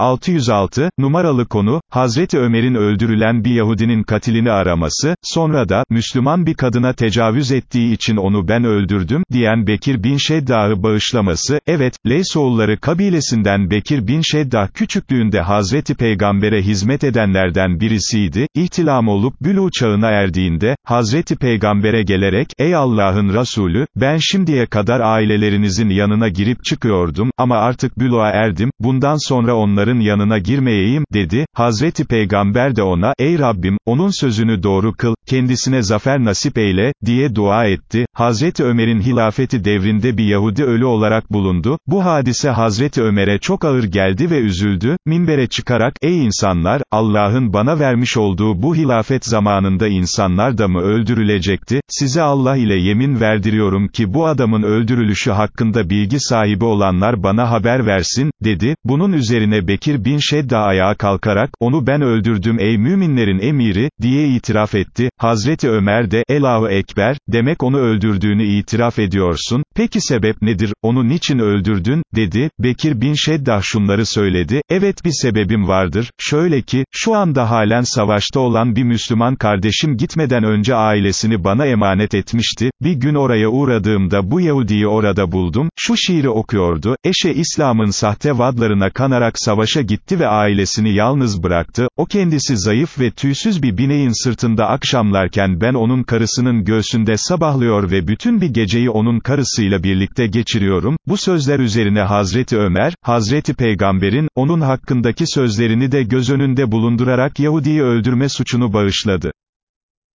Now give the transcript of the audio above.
606, numaralı konu, Hazreti Ömer'in öldürülen bir Yahudinin katilini araması, sonra da, Müslüman bir kadına tecavüz ettiği için onu ben öldürdüm, diyen Bekir bin Şeddah'ı bağışlaması, evet, Leysoğulları kabilesinden Bekir bin Şeddah küçüklüğünde Hazreti Peygamber'e hizmet edenlerden birisiydi, ihtilam olup bülü çağına erdiğinde, Hazreti Peygamber'e gelerek, ey Allah'ın Resulü, ben şimdiye kadar ailelerinizin yanına girip çıkıyordum, ama artık büluğa erdim, bundan sonra onların yanına girmeyeyim, dedi, Hazreti Peygamber de ona, ey Rabbim, onun sözünü doğru kıl, kendisine zafer nasip eyle, diye dua etti, Hazreti Ömer'in hilafeti devrinde bir Yahudi ölü olarak bulundu, bu hadise Hazreti Ömer'e çok ağır geldi ve üzüldü, minbere çıkarak, ey insanlar, Allah'ın bana vermiş olduğu bu hilafet zamanında insanlar da mı öldürülecekti, size Allah ile yemin verdiriyorum ki bu adamın öldürülüşü hakkında bilgi sahibi olanlar bana haber versin, dedi, bunun üzerine Bekir bin Şedda ayağa kalkarak, onu ben öldürdüm ey müminlerin emiri, diye itiraf etti, Hazreti Ömer de, Elahu Ekber, demek onu öldürdüğünü itiraf ediyorsun, peki sebep nedir, onu niçin öldürdün, dedi, Bekir bin Şeddah şunları söyledi, evet bir sebebim vardır, şöyle ki, şu anda halen savaşta olan bir Müslüman kardeşim gitmeden önce ailesini bana emanet etmişti, bir gün oraya uğradığımda bu Yahudi'yi orada buldum, şu şiiri okuyordu, eşe İslam'ın sahte vadlarına kanarak savaşa gitti ve ailesini yalnız bıraktı, o kendisi zayıf ve tüysüz bir bineğin sırtında akşamlarken ben onun karısının göğsünde sabahlıyor ve bütün bir geceyi onun karısıyla birlikte geçiriyorum, bu sözler üzerine Hazreti Ömer, Hazreti Peygamber'in, onun hakkındaki sözlerini de göz önünde bulundurarak Yahudi'yi öldürme suçunu bağışladı.